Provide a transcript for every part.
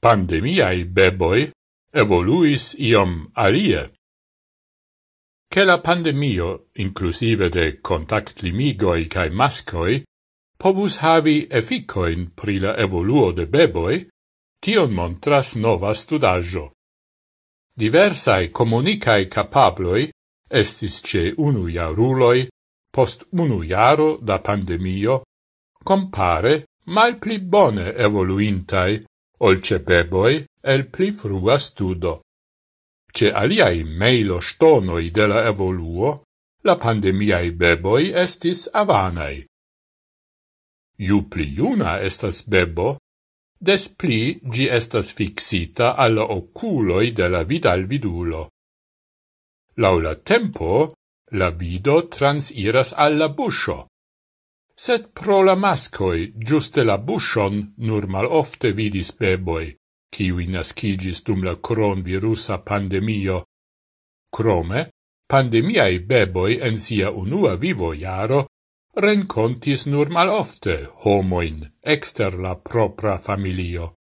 pandemiae beboi evoluis iom alie. Che la pandemio, inclusive de contact limigoi cae mascoi, povus havi efficoin pri la evoluo de beboi, tion montras nova studaggio. Diversae comunicae capabloi estis ce unu jaruloi post unu jaro da pandemio compare mal pli bone evoluintai ol ce peboi el pli frua studo. Ce aliai meilo stonoi de la evoluo, la pandemiae beboi estis avanai. Ju pli juna estas bebo, des pli gi estas fixita alla oculoi de la vidal vidulo. Laula tempo, la vido transiras alla buscio, sed pro la mascoi giuste la bushon nur mal ofte vidis beboi, kiwi nascigis dum la cronvirusa pandemio. Crome, pandemiai beboi en sia unua vivo iaro rencontis nur mal ofte homoin exter la propra familio.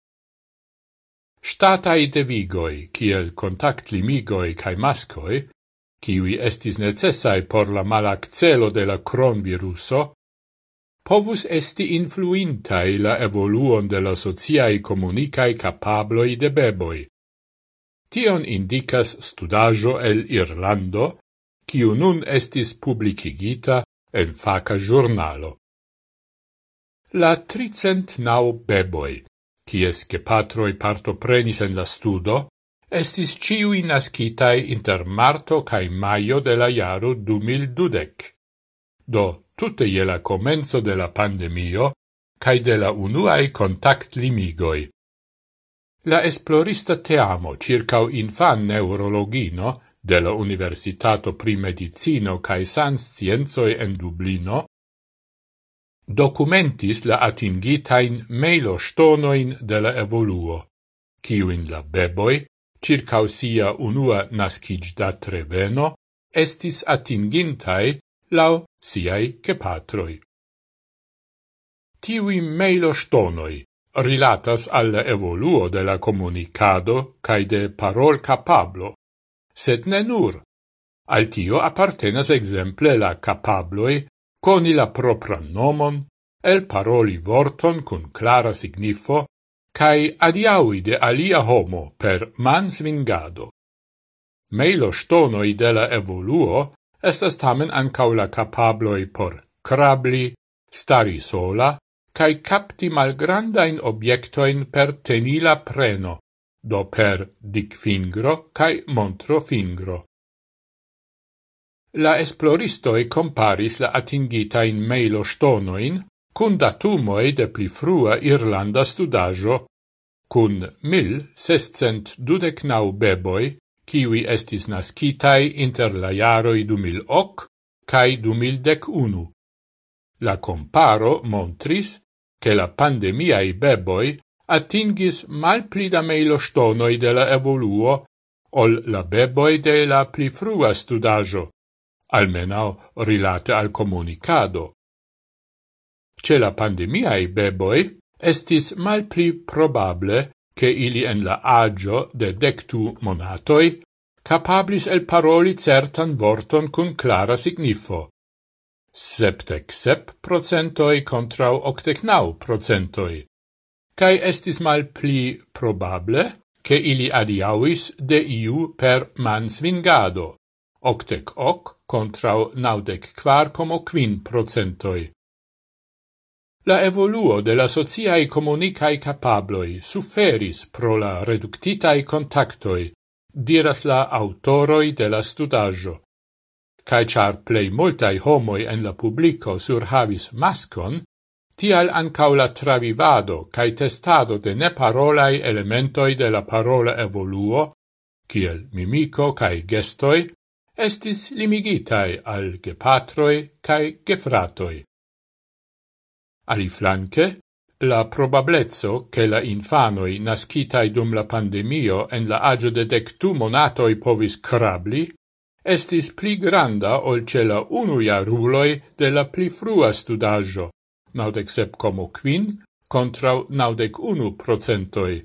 Statai devigoi, kiel contact limigoi cae mascoi, kiwi estis necessai por la malaccelo de la cronviruso, povus esti influintai la evoluon de la sociai comunicae capabloi de beboi. Tion indicas studajo el Irlando, kiu nun estis publicigita en faca giornalo. La tricent nau beboi, ties che patroi partoprenis en la studo, estis ciui nascitai inter marto cae maio de la jaro du mil dudec. Do, tutte je la comenzo de la pandemio cae de la unuae contact limigoi. La esplorista teamo circau infan neurologino de la Universitato pri Medicino cae Sans Scienzoi en Dublino documentis la atingitain meilo stonoin de la evoluo, ciuin la beboi, circau sia unua nascigdat reveno, estis atingintai lau siai cepatroi. Tiui mailostonoi rilatas al evoluo de la comunicado cae de parol capablo, sed ne nur. Al tio appartenas exemple la capabloi coni la propra nomon, el paroli vorton cun clara signifo, cae adiaui de alia homo per mans vingado. Meilo stonoi de la evoluo Estas tamen ancau la capabloi por crabli, stari sola, cae capti malgrandain obiectoin per tenila preno, do per dic fingro cae montro fingro. La esploristoi comparis la atingitain meilo stonoin cun datumoi de pli frua Irlanda studajo, cun mil sescent dudecnau beboi kiwi estis nascitai inter la jaroi du mil hoc cae du mil dec unu. La comparo montris che la pandemiai beboi atingis mal pli da meilostonoi de la evoluo ol la beboi de la pli frua studajo, almenau rilate al comunicado. Ce la pandemiae beboi estis mal pli probable che ili en la agio de dectu monatoi capablis el paroli certan vorton cun clara signifo. Septec sep procentoi contrau octecnau procentoi. Cai estis mal pli probable che ili adiauis de iu per mansvingado, octec hoc contra naudec quar como quin procentoi. La evoluo de la sociae comunicae capabloi suferis pro la reductitae contactoi, diras la autoroi de la studaggio. Cae char plei multae homoi en la publico surhavis mascon, tial ancau la travivado cae testado de neparolai elementoi de la parola evoluo, kiel mimico cae gestoi, estis limigitae al gepatroi cae gefratoi. Aliflanque, la probablezzo che la infanoi nascitai dum la pandemio en la agio de dectu monatoi povis crabli, estis pli granda ol ce la unuia ruloi de la pli frua studaggio, naudec sep como quin, contra naudec unu procentoi.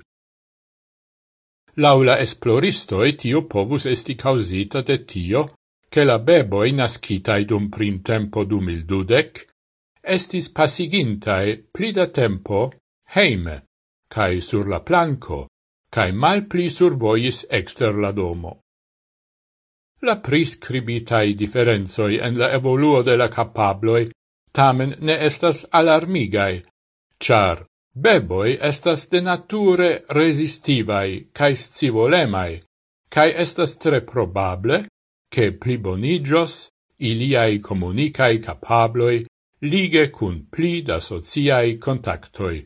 Laula esploristoi tio povus esti causita de tio, che la beboi nascitai dum prim tempo dum il dudec, estis pasigintae pli da tempo heime, cae sur la planco, cae mal pli survois exter la domo. La prescribitai differenzoi en la evoluo de la capabloi tamen ne estas alarmigai, char beboi estas de nature resistivai cae scivolemai, cae estas tre probable che plibonigios iliai comunicae capabloi lige cun pli da sociai contactoi.